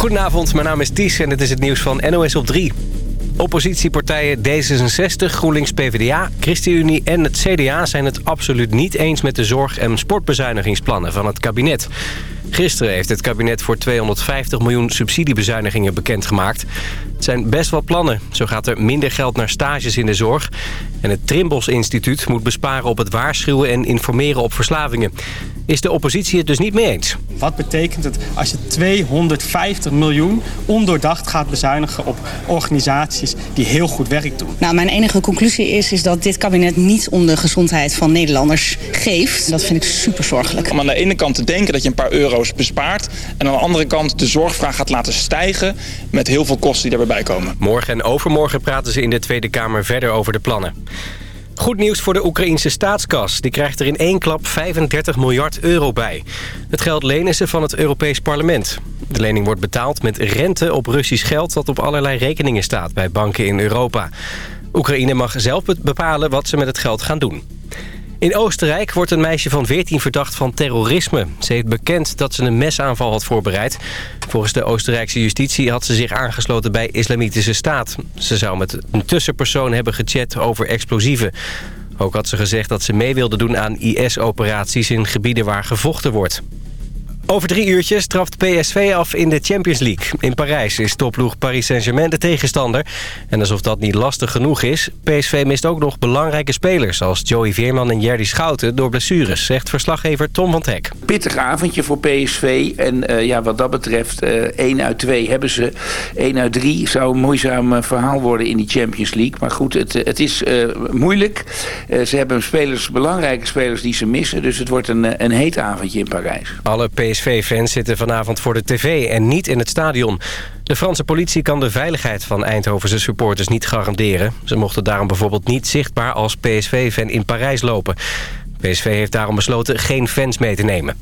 Goedenavond, mijn naam is Ties en dit is het nieuws van NOS op 3. Oppositiepartijen D66, GroenLinks, PvdA, ChristenUnie en het CDA... zijn het absoluut niet eens met de zorg- en sportbezuinigingsplannen van het kabinet. Gisteren heeft het kabinet voor 250 miljoen subsidiebezuinigingen bekendgemaakt. Het zijn best wel plannen. Zo gaat er minder geld naar stages in de zorg. En het Trimbos Instituut moet besparen op het waarschuwen en informeren op verslavingen. Is de oppositie het dus niet mee eens? Wat betekent het als je 250 miljoen ondoordacht gaat bezuinigen op organisaties die heel goed werk doen? Nou, mijn enige conclusie is, is dat dit kabinet niet om de gezondheid van Nederlanders geeft. Dat vind ik super zorgelijk. Om aan de ene kant te denken dat je een paar euro's en aan de andere kant de zorgvraag gaat laten stijgen... met heel veel kosten die daarbij komen. Morgen en overmorgen praten ze in de Tweede Kamer verder over de plannen. Goed nieuws voor de Oekraïnse staatskas. Die krijgt er in één klap 35 miljard euro bij. Het geld lenen ze van het Europees Parlement. De lening wordt betaald met rente op Russisch geld... dat op allerlei rekeningen staat bij banken in Europa. Oekraïne mag zelf bepalen wat ze met het geld gaan doen. In Oostenrijk wordt een meisje van 14 verdacht van terrorisme. Ze heeft bekend dat ze een mesaanval had voorbereid. Volgens de Oostenrijkse justitie had ze zich aangesloten bij Islamitische Staat. Ze zou met een tussenpersoon hebben gechat over explosieven. Ook had ze gezegd dat ze mee wilde doen aan IS-operaties in gebieden waar gevochten wordt. Over drie uurtjes trapt PSV af in de Champions League. In Parijs is topploeg Paris Saint-Germain de tegenstander. En alsof dat niet lastig genoeg is... PSV mist ook nog belangrijke spelers... als Joey Veerman en Jerdy Schouten door blessures... zegt verslaggever Tom van Hek. Pittig avondje voor PSV. En uh, ja, wat dat betreft, uh, 1 uit 2 hebben ze. 1 uit 3 zou een moeizaam uh, verhaal worden in die Champions League. Maar goed, het, het is moeilijk. ze hebben spelers, belangrijke spelers die ze missen. Dus het wordt een, een heet avondje in Parijs. Alle PSV PSV-fans zitten vanavond voor de tv en niet in het stadion. De Franse politie kan de veiligheid van Eindhovense supporters niet garanderen. Ze mochten daarom bijvoorbeeld niet zichtbaar als PSV-fan in Parijs lopen. PSV heeft daarom besloten geen fans mee te nemen.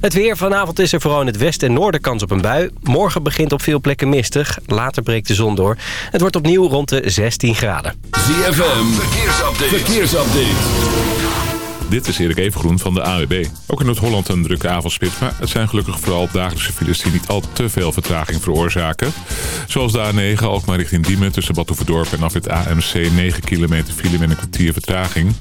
Het weer. Vanavond is er vooral in het westen en noorden kans op een bui. Morgen begint op veel plekken mistig. Later breekt de zon door. Het wordt opnieuw rond de 16 graden. ZFM. Verkeersupdate. Verkeersupdate. Dit is Erik Evengroen van de AWB. Ook in Noord-Holland een drukke avondspits, maar het zijn gelukkig vooral dagelijkse files die niet al te veel vertraging veroorzaken. Zoals de A9 Alkmaar richting Diemen tussen Badhoevedorp en af het AMC 9 kilometer file met een kwartier vertraging.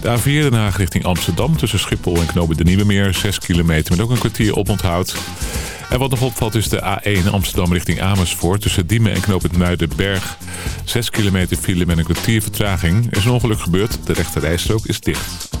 De A4 Den Haag richting Amsterdam tussen Schiphol en Knopen de Nieuwe Meer 6 kilometer met ook een kwartier oponthoud. En wat nog opvalt is de A1 Amsterdam richting Amersfoort... tussen Diemen en Knoop het Muidenberg. 6 kilometer file met een kwartier vertraging. Er is een ongeluk gebeurd, de rechte rijstrook is dicht.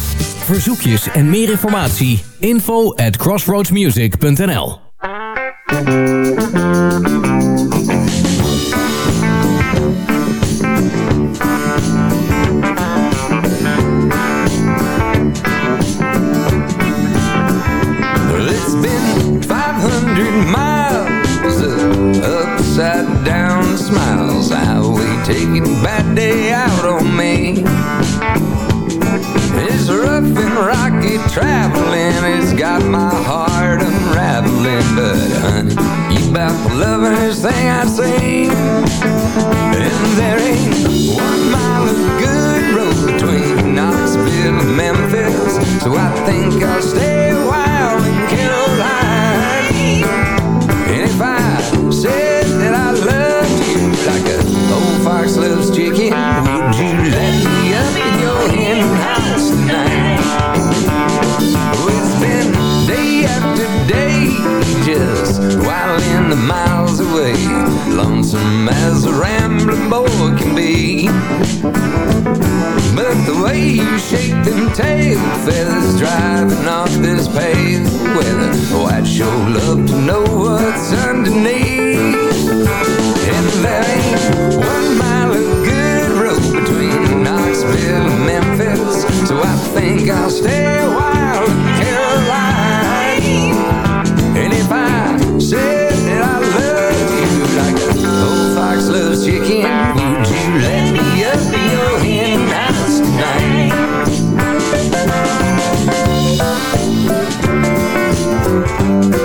Verzoekjes en meer informatie, info at crossroadsmusic.nl It's been 500 miles upside down smiles Highway taking bad day out on me traveling It's got my heart unraveling But honey, you about the lovingest thing I've seen. And there ain't one mile of good road Between Knoxville and Memphis So I think I'll stay miles away. Lonesome as a rambling boy can be. But the way you shake them tail feathers Driving off this pale weather Oh, I'd sure love to know what's underneath? And there ain't one mile of good road Between Knoxville and Memphis So I think I'll stay a while chicken. Would you let me up in your hen house tonight? Thank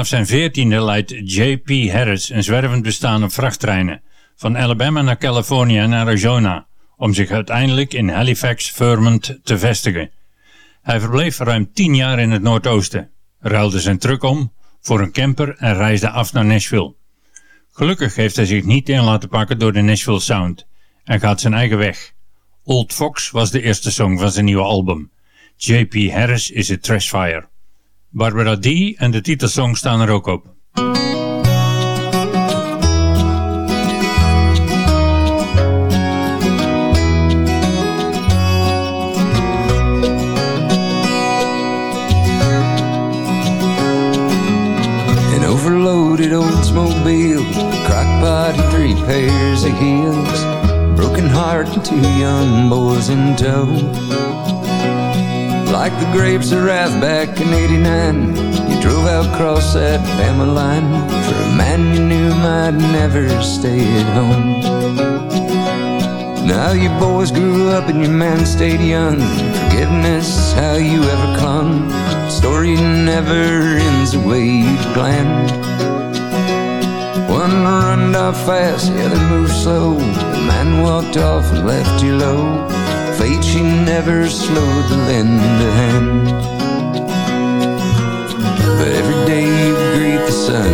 up? zijn veertiende leidt J.P. Harris een zwervend bestaan op vrachttreinen, van Alabama naar Californië en Arizona, om zich uiteindelijk in Halifax, Vermont te vestigen. Hij verbleef ruim tien jaar in het Noordoosten, ruilde zijn truck om voor een camper en reisde af naar Nashville. Gelukkig heeft hij zich niet in laten pakken door de Nashville Sound en gaat zijn eigen weg. Old Fox was de eerste song van zijn nieuwe album. J.P. Harris is a Trashfire. Barbara D. en de titelsong staan er ook op. Overloaded Oldsmobile, crockpot and three pairs of heels, broken heart and two young boys in tow. Like the grapes of wrath back in 89 You drove out across that family line For a man you knew might never stay at home. Now you boys grew up and your man stayed young. Forgiveness, how you ever clung. Story never ends the way you planned One run off fast, the other moved slow. The man walked off and left you low fate she never slowed to lend a hand. But every day you greet the sun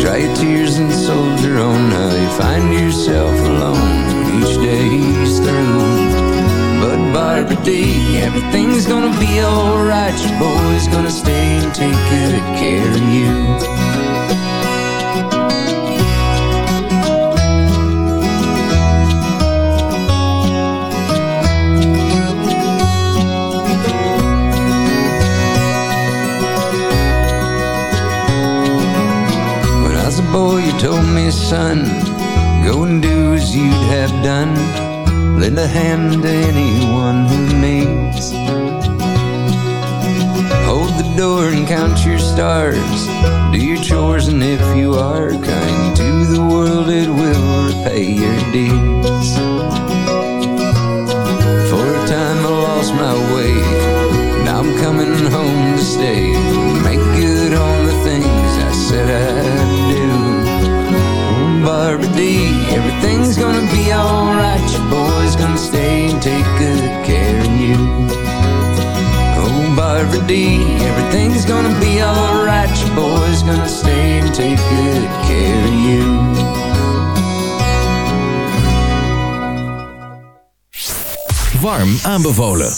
Dry your tears and soldier on. Now you find yourself alone each day's through. But Barbara D, everything's gonna be alright. Your boy's gonna stay and take good care of you me, son, go and do as you'd have done. Lend a hand to anyone who needs. Hold the door and count your stars. Do your chores, and if you are kind to the world, it will repay your deeds. For a time I lost my way. Now I'm coming home to stay. D. Everything's gonna be alright. Your boy's gonna stay and take good care of you. Warm aanbevolen.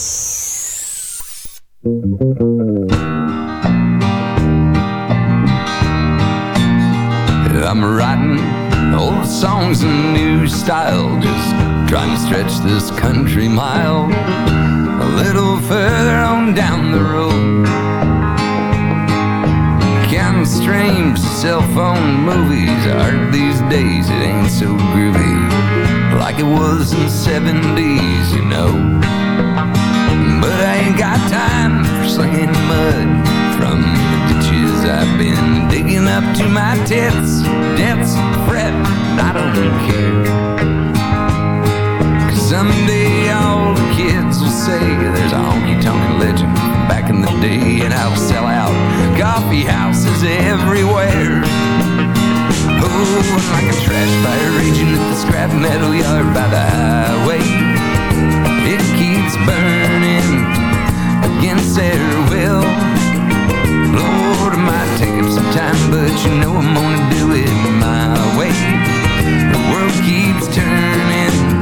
I'm writing Old songs in new style Just trying to stretch this country mile down the road. Counting streams, cell phone movies Art these days, it ain't so groovy Like it was in the 70s, you know. But I ain't got time for slinging mud From the ditches. I've been digging up to my tits Debts fret, I don't care. Cause someday the kids will say there's a honky-tonk legend back in the day, and I'll sell out coffee houses everywhere. Oh, like a trash fire raging at the scrap metal yard by the highway. It keeps burning against their will. Lord, it might take up some time, but you know I'm gonna do it my way. The world keeps turning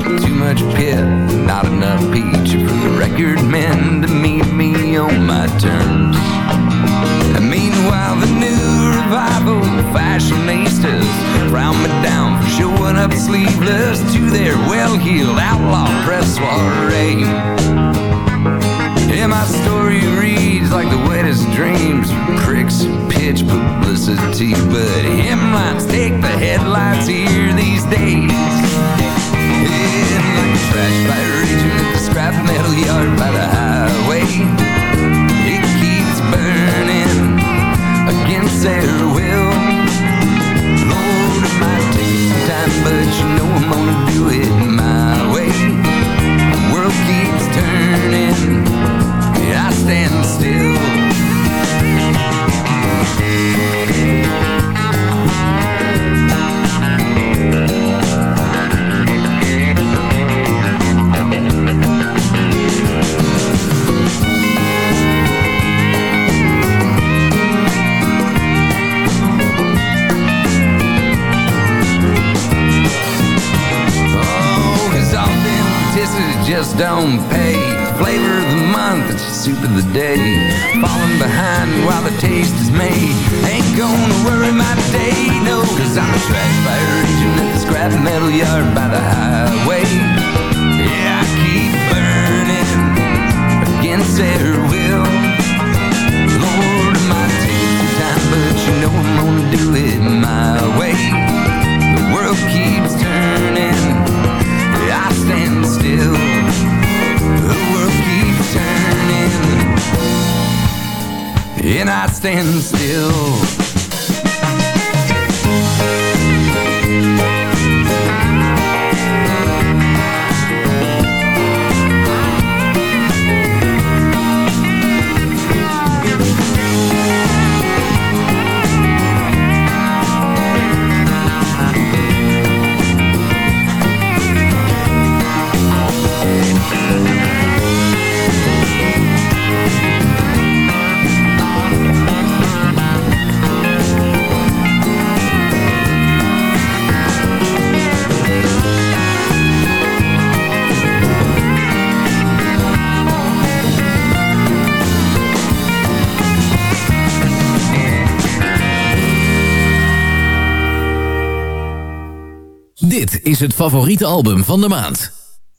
much pit, not enough peach for the record men to meet me on my terms. And meanwhile, the new revival fashionistas frown me down for showing up sleeveless to their well-heeled outlaw press soiree. Yeah, my story reads like the wettest dreams, pricks, pitch publicity, but hemlines take the headlights here these days. Yeah, trash fire raging at the scrap metal yard by the highway. It keeps burning against Is het favoriete album van de maand.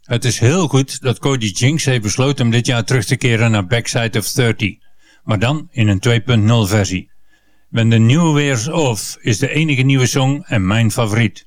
Het is heel goed dat Cody Jinks heeft besloten om dit jaar terug te keren naar Backside of 30. Maar dan in een 2.0 versie. When the New Wears Off is de enige nieuwe song en mijn favoriet.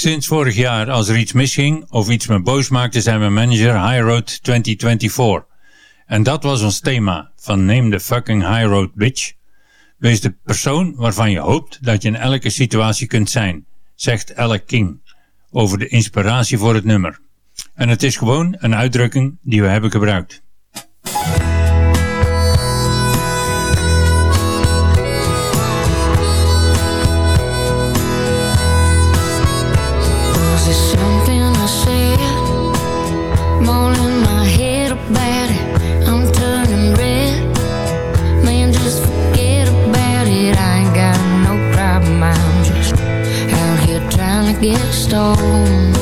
Sinds vorig jaar, als er iets misging of iets me boos maakte, zijn we manager High Road 2024. En dat was ons thema, van neem de fucking high road bitch. Wees de persoon waarvan je hoopt dat je in elke situatie kunt zijn, zegt Alec King over de inspiratie voor het nummer. En het is gewoon een uitdrukking die we hebben gebruikt. get stoned.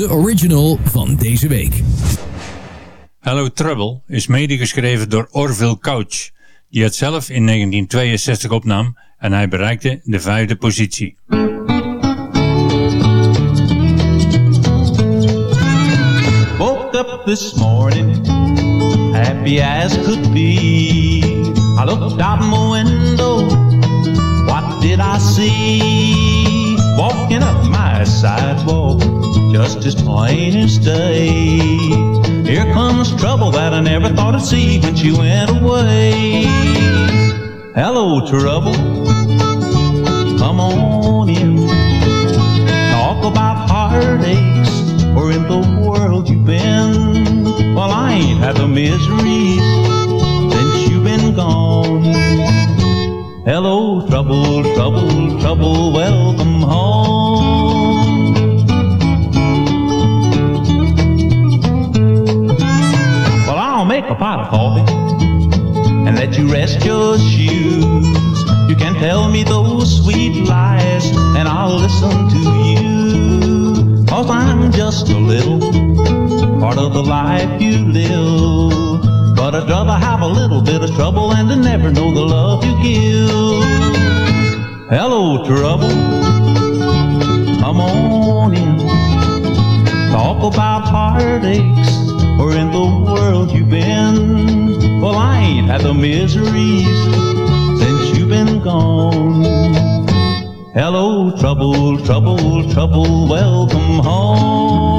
De original van deze week. Hello Trouble is medegeschreven door Orville Couch, die het zelf in 1962 opnam en hij bereikte de vijfde positie. Woke up this morning, happy as could be. I looked out my window, what did I see? Walking up my sidewalk, just as plain as day. Here comes trouble that I never thought I'd see when she went away. Hello, trouble, come on in. Talk about heartaches, where in the world you've been? Well, I ain't had the miseries since you've been gone. Hello, trouble, trouble, trouble, welcome home. Well, I'll make a pot of coffee and let you rest your shoes. You can tell me those sweet lies, and I'll listen to you. Cause I'm just a little part of the life you live. But I'd have a little bit of trouble and to never know the love you give. Hello, trouble. Come on in. Talk about heartaches. or in the world you've been? Well, I ain't had the miseries since you've been gone. Hello, trouble, trouble, trouble, welcome home.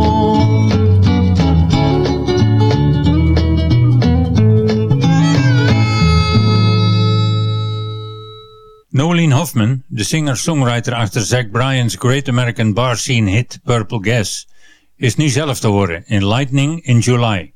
Nolene Hoffman, de singer-songwriter achter Zach Bryan's Great American Bar Scene hit Purple Gas, is nu zelf te horen in Lightning in July.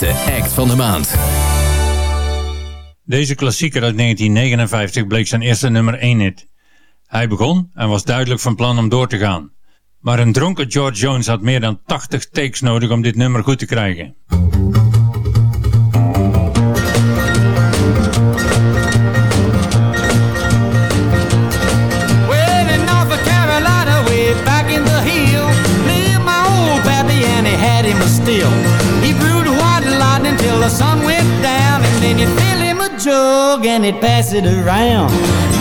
Met de act van de maand. Deze klassieker uit 1959 bleek zijn eerste nummer 1 hit. Hij begon en was duidelijk van plan om door te gaan. Maar een dronken George Jones had meer dan 80 takes nodig om dit nummer goed te krijgen. Well, in North Carolina, way back in the hill, lived my old pappy and he had him a still. Till the sun went down, and then you'd fill him a jug and he'd pass it around.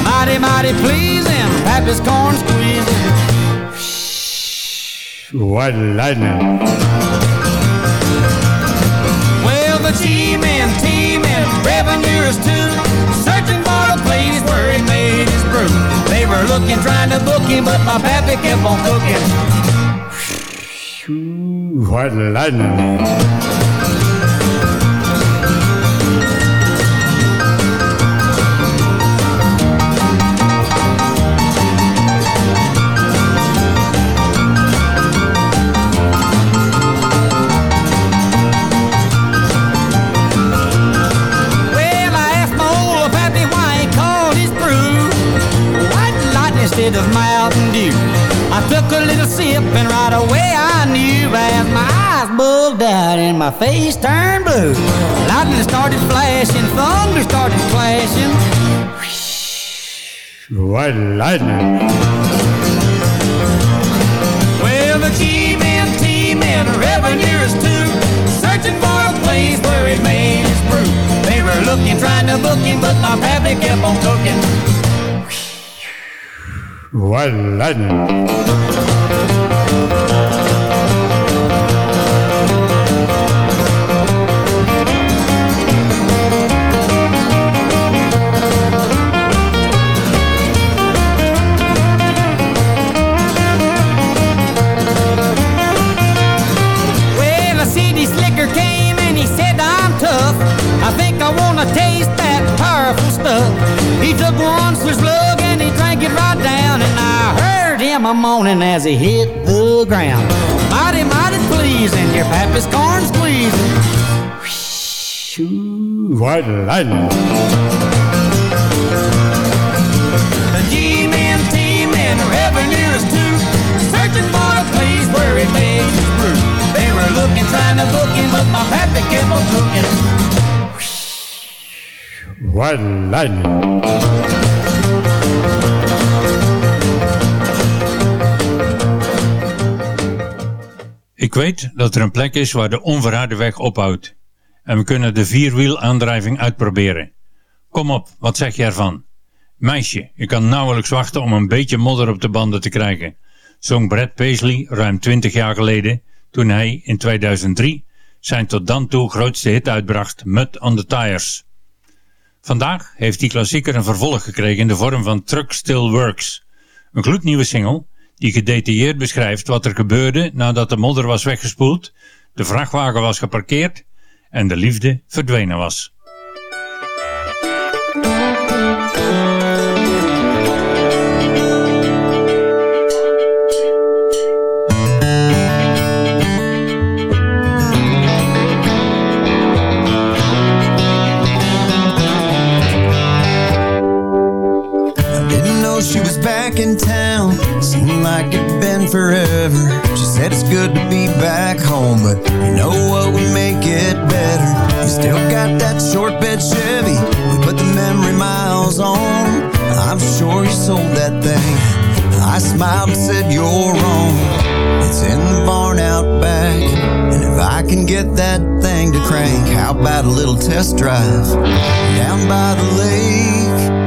Mighty, mighty pleasing, pappy's corn squeezing. White lightning. Well, the G-men, T-men, revenuers too, searching for the place where he made his brew. They were looking, trying to book him, but my pappy kept on cooking. White lightning. Instead of Mountain Dew. I took a little sip and right away I knew as my eyes bugged out and my face turned blue. Lightning started flashing, thunder started clashing. White lightning. Well, the G-men, T-men, revenuers too, searching for a place where he made his brew. They were looking, trying to book him, but my pappy kept on cooking. Took one slug and a moaning as he hit the ground. Mighty, mighty pleasing, your pappy's corn squeezing. White lightning. The G-men, T-men, revenuers too, searching for a place where he makes his brew. They were looking, trying to book him, but my pappy kept on cooking. White lightning. Ik weet dat er een plek is waar de onverharde weg ophoudt. En we kunnen de vierwielaandrijving uitproberen. Kom op, wat zeg je ervan? Meisje, je kan nauwelijks wachten om een beetje modder op de banden te krijgen. Zong Brad Paisley ruim 20 jaar geleden toen hij in 2003 zijn tot dan toe grootste hit uitbracht Mud on the Tires. Vandaag heeft die klassieker een vervolg gekregen in de vorm van Truck Still Works. Een gloednieuwe single die gedetailleerd beschrijft wat er gebeurde nadat de modder was weggespoeld, de vrachtwagen was geparkeerd en de liefde verdwenen was. Forever. She said it's good to be back home, but you know what would make it better? You still got that short bed Chevy. We put the memory miles on. I'm sure you sold that thing. I smiled and said you're wrong. It's in the barn out back. And if I can get that thing to crank, how about a little test drive down by the lake?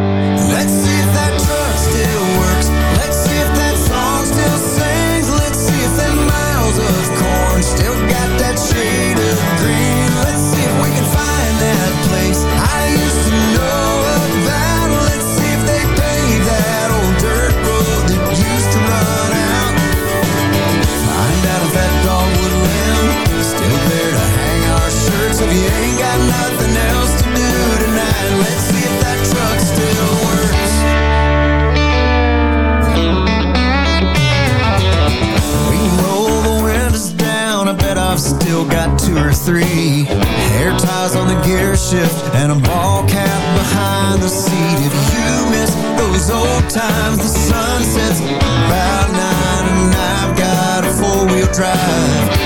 eyes on the gear shift and a ball cap behind the seat. If you miss those old times, the sun sets about nine, and I've got a four wheel drive.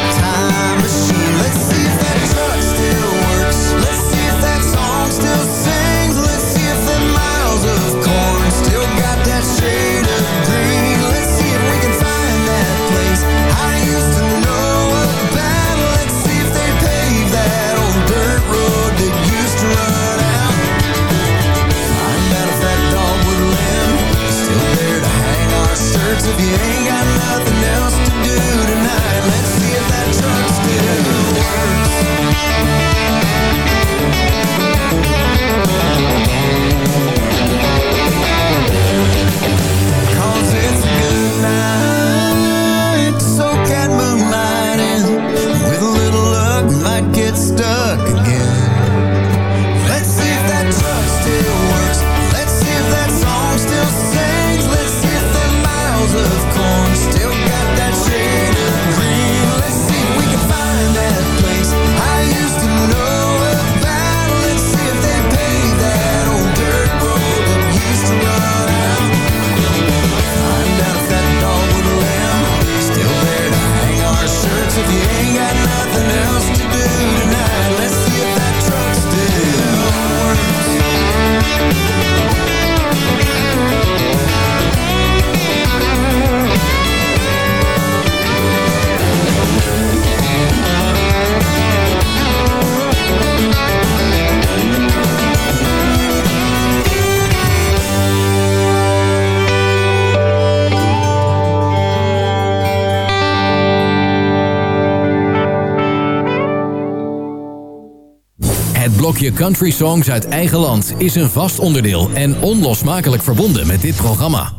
of the angels. Blokje Country Songs uit eigen land is een vast onderdeel en onlosmakelijk verbonden met dit programma.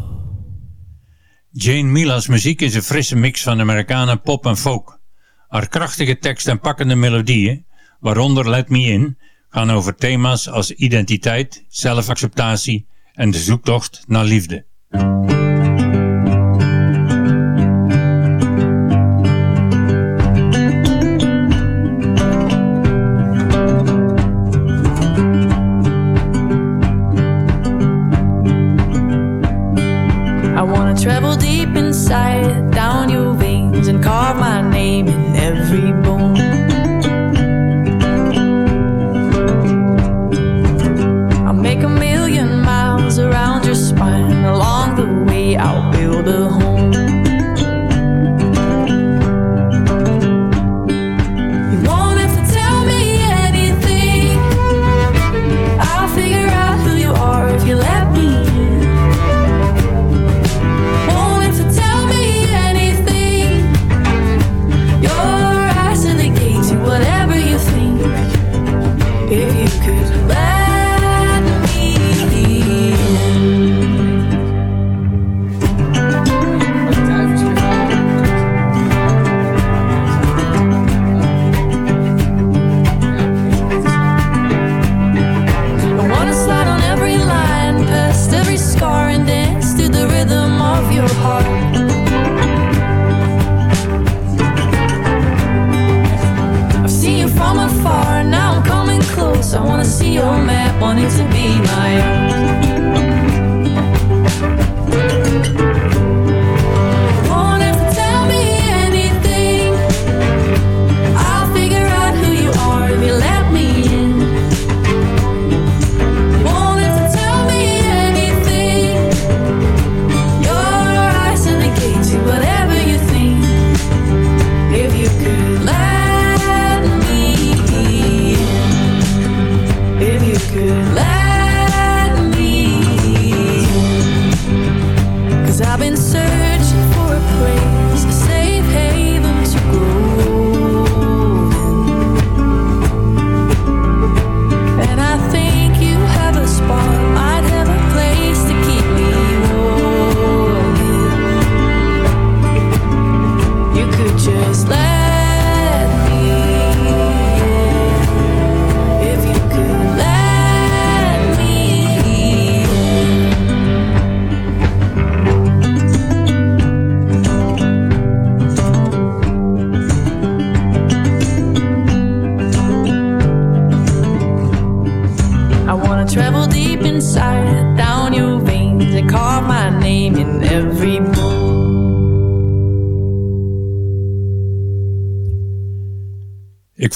Jane Mila's muziek is een frisse mix van Amerikanen pop en folk. Haar krachtige tekst en pakkende melodieën, waaronder Let Me In, gaan over thema's als identiteit, zelfacceptatie en de zoektocht naar liefde.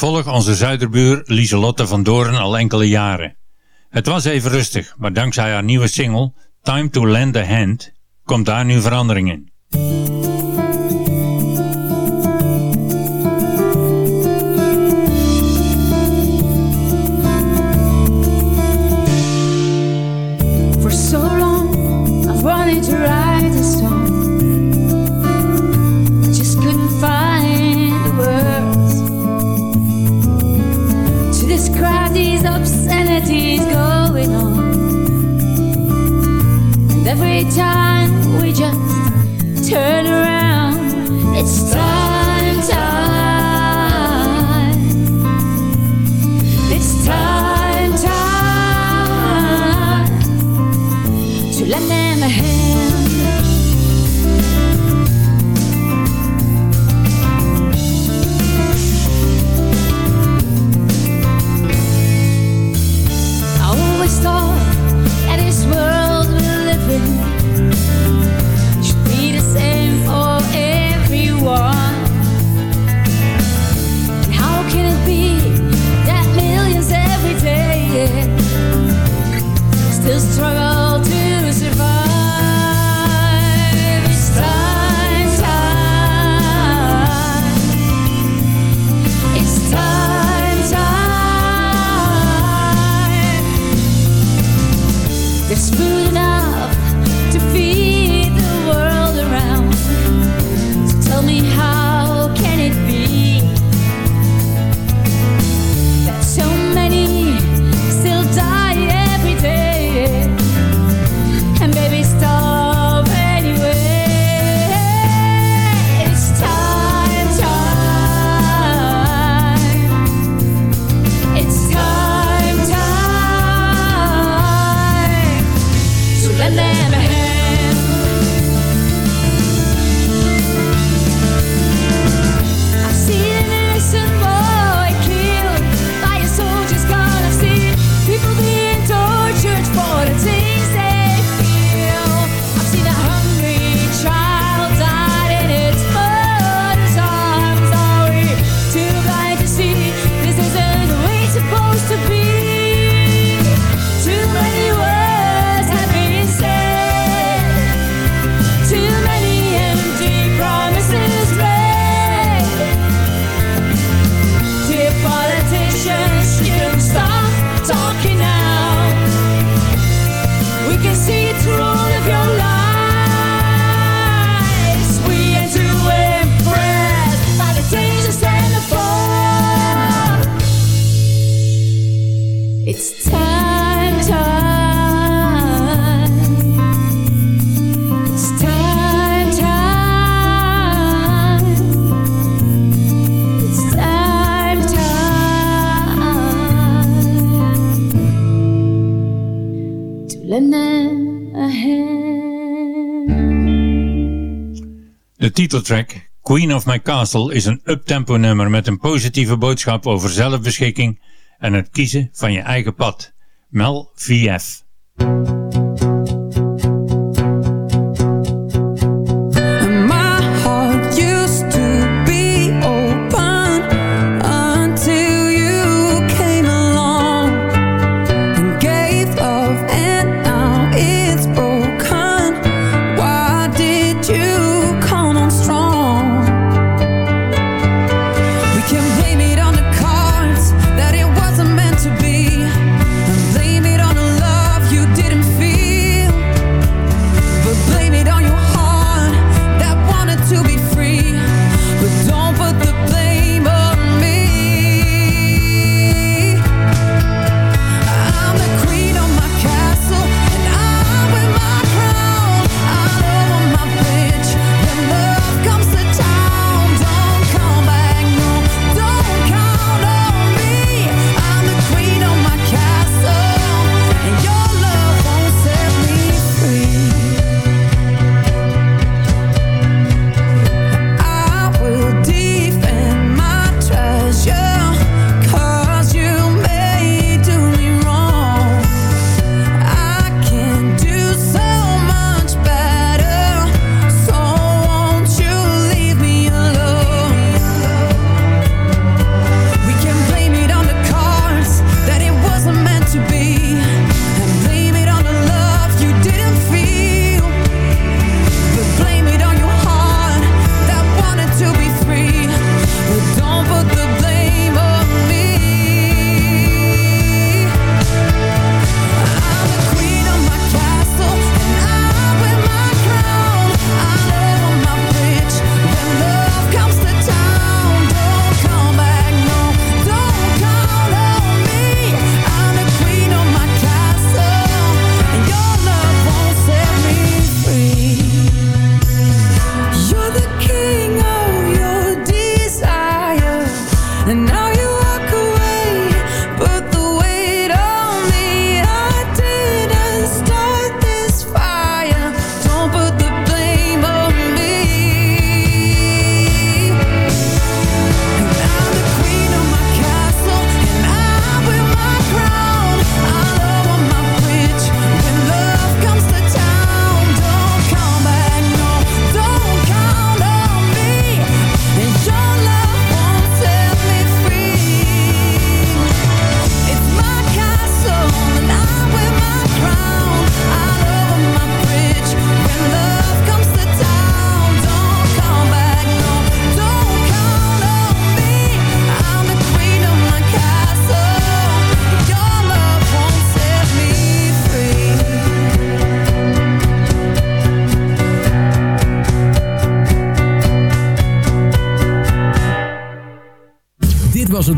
volg onze zuiderbuur Lieselotte van Doorn al enkele jaren. Het was even rustig, maar dankzij haar nieuwe single Time to Lend a Hand komt daar nu verandering in. these obscenities going on. And every time we just turn around, it's time. titeltrack Queen of My Castle is een uptempo nummer met een positieve boodschap over zelfbeschikking en het kiezen van je eigen pad. Mel VF.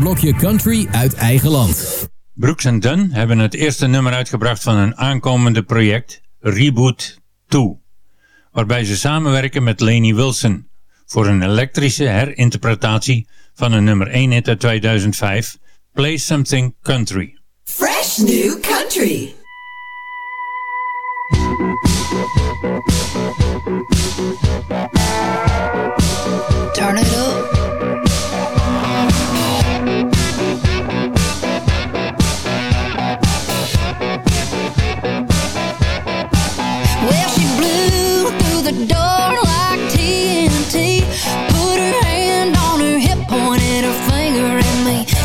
Blokje Country uit eigen land. Brooks Dunn hebben het eerste nummer uitgebracht van hun aankomende project Reboot 2. Waarbij ze samenwerken met Laney Wilson voor een elektrische herinterpretatie van een nummer 1 hit uit 2005, Play Something Country. Fresh new country. Turn it up.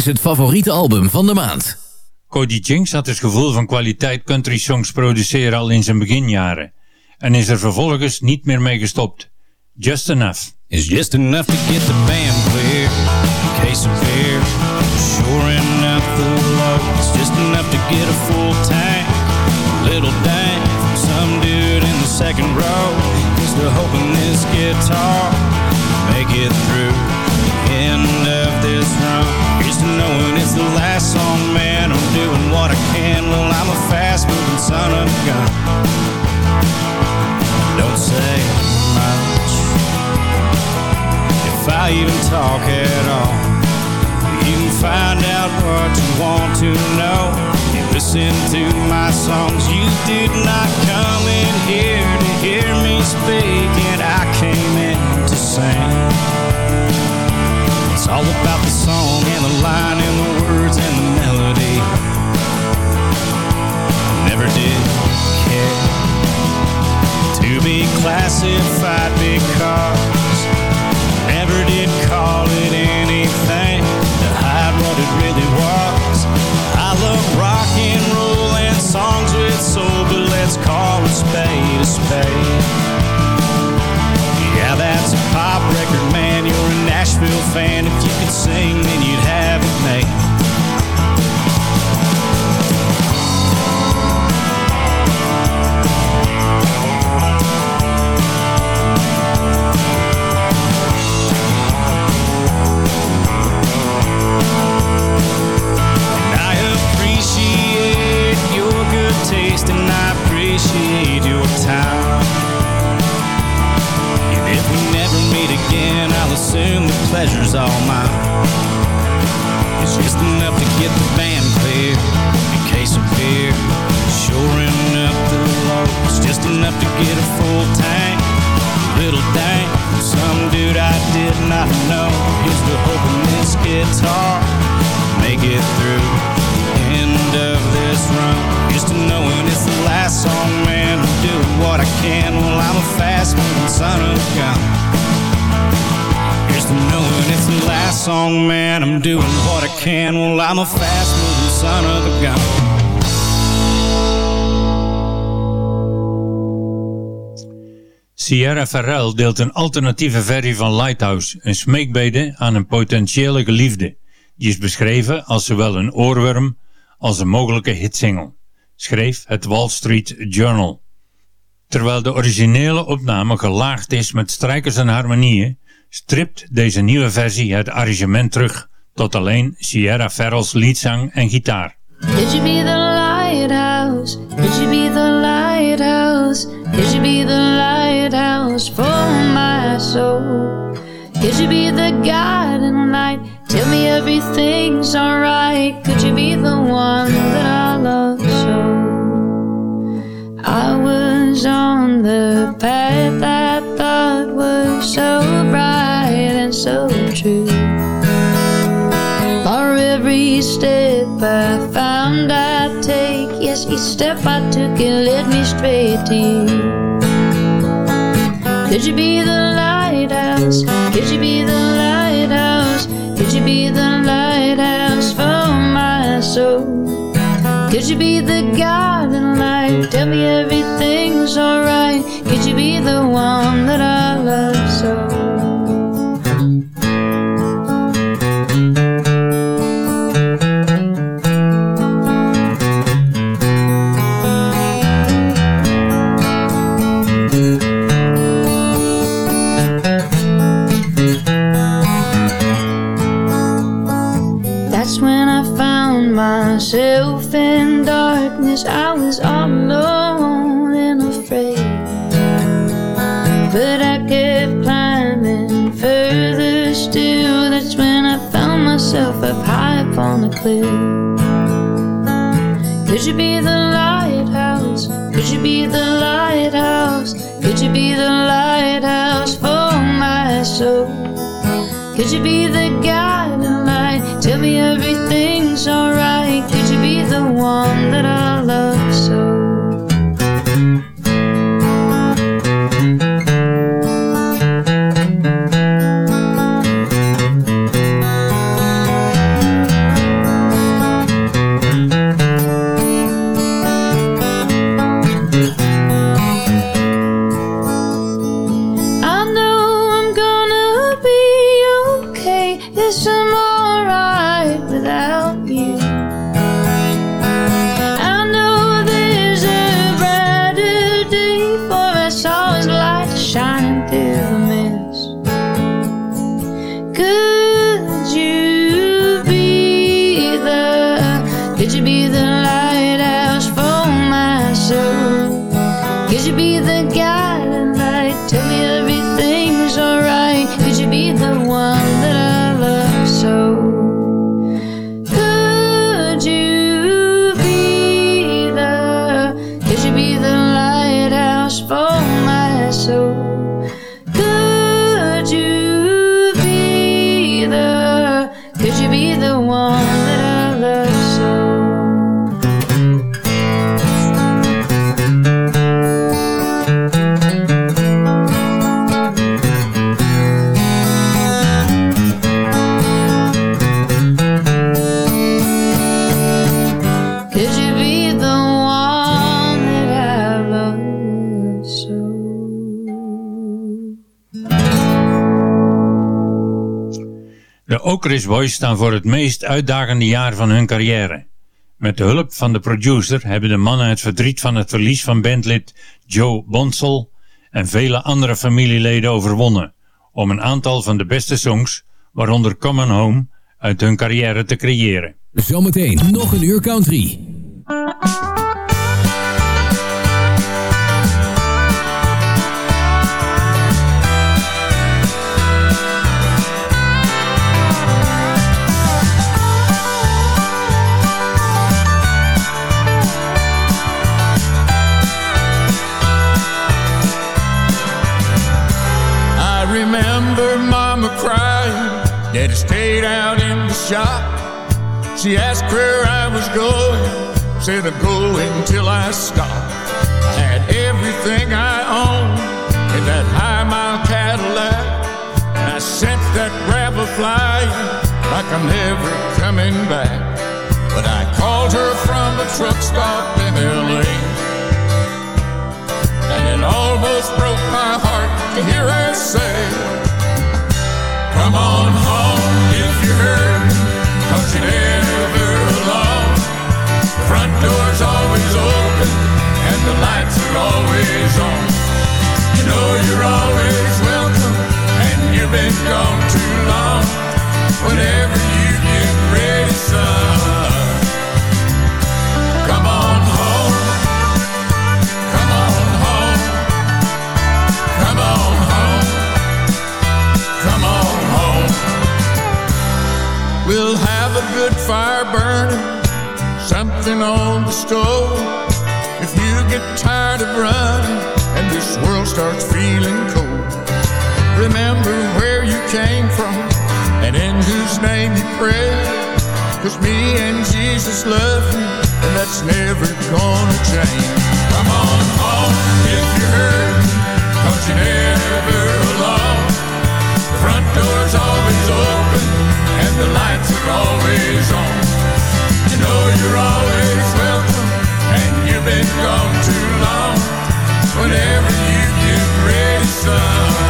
is het favoriete album van de maand. Cody Jinks had het gevoel van kwaliteit country songs produceren al in zijn beginjaren. En is er vervolgens niet meer mee gestopt. Just Enough. It's just enough to get the band clear. Case of beer, sure enough the low. It's just enough to get a full tank. Little dang from some dude in the second row. Just to hoping this guitar make it through end of this run. Here's to knowing it's the last song, man. I'm doing what I can. Well, I'm a fast moving son of a gun. Don't say much if I even talk at all. You can find out what you want to know. You listen to my songs. You did not come in here to hear me speak, and I came in to sing. Sing, I'm fast moving son of. Sierra Farrell deelt een alternatieve versie van Lighthouse, een smeekbede aan een potentiële geliefde. Die is beschreven als zowel een oorworm als een mogelijke hitsingle, schreef het Wall Street Journal. Terwijl de originele opname gelaagd is met strijkers en harmonieën, stript deze nieuwe versie het arrangement terug tot alleen Sierra Farrell's liedzang en gitaar. Could you be the lighthouse? Could you be the lighthouse? Could you be the lighthouse for my soul? Could you be the guiding light? Tell me everything's alright. Could you be the one that I love so? I was on the path I thought was so bright and so true. Every step I found I'd take, yes, each step I took, it led me straight to you. Could you be the lighthouse? Could you be the lighthouse? Could you be the lighthouse for my soul? Could you be the guiding light? Tell me everything's alright. Could you be the one that I love so? Found myself up high upon a cliff. Could you be the lighthouse? Could you be the lighthouse? Could you be the lighthouse for my soul? Could you be the guiding light? Tell me everything's alright. Could you be the one that I Okris Boys staan voor het meest uitdagende jaar van hun carrière. Met de hulp van de producer hebben de mannen het verdriet van het verlies van bandlid Joe Bonsel en vele andere familieleden overwonnen om een aantal van de beste songs, waaronder Common Home, uit hun carrière te creëren. Zometeen nog een uur country. Shop. She asked where I was going. Said I'm going till I stop. I had everything I owned in that high mile Cadillac. And I sent that gravel flying like I'm never coming back. But I called her from a truck stop in L.A. And it almost broke my heart to hear her say, Come on home if cause you're never alone. The front door's always open, and the lights are always on. You know you're always welcome, and you've been gone too long. Whenever you get ready, son, good fire burning, something on the stove. If you get tired of running and this world starts feeling cold, remember where you came from and in whose name you pray. Cause me and Jesus love you, and that's never gonna change. Come on home if you're hurting, cause you're never alone. The front door's always open, the lights are always on. You know you're always welcome, and you've been gone too long. Whenever you get ready, son,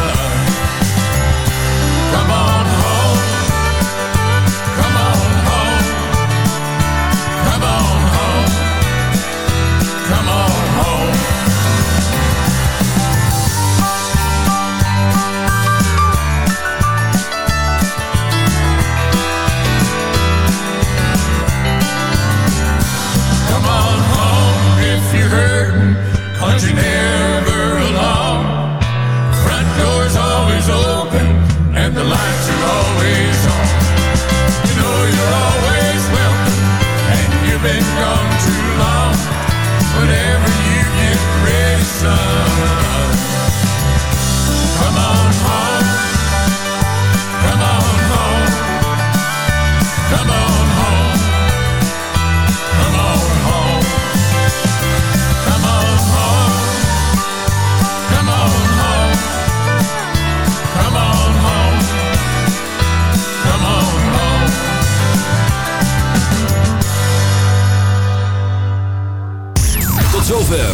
and you've